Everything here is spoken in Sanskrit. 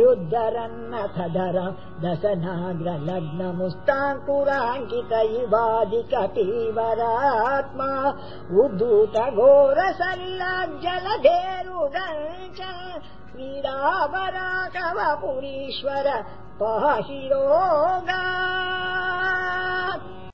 ुद्धरन्न धर दशनाग्रलग्नमुस्ताङ्कुराङ्कित इवादिकतीवरात्मा उद्धूत घोरसल्लाज्जलधेरुदञ्च धेरुगण क्रीडा वराकव पुरीश्वर पहिरोग